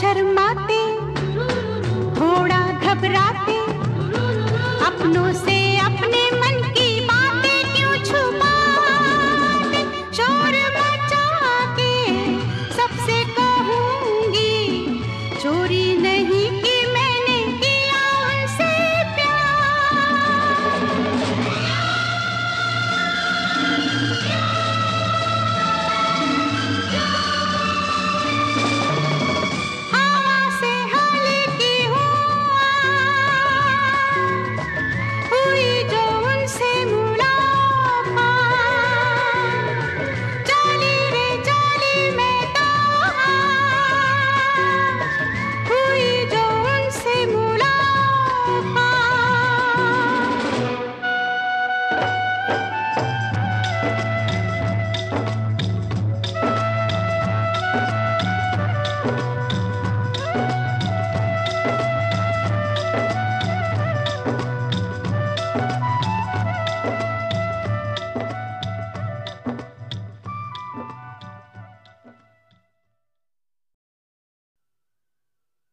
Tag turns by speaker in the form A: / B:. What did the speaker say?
A: शर्माते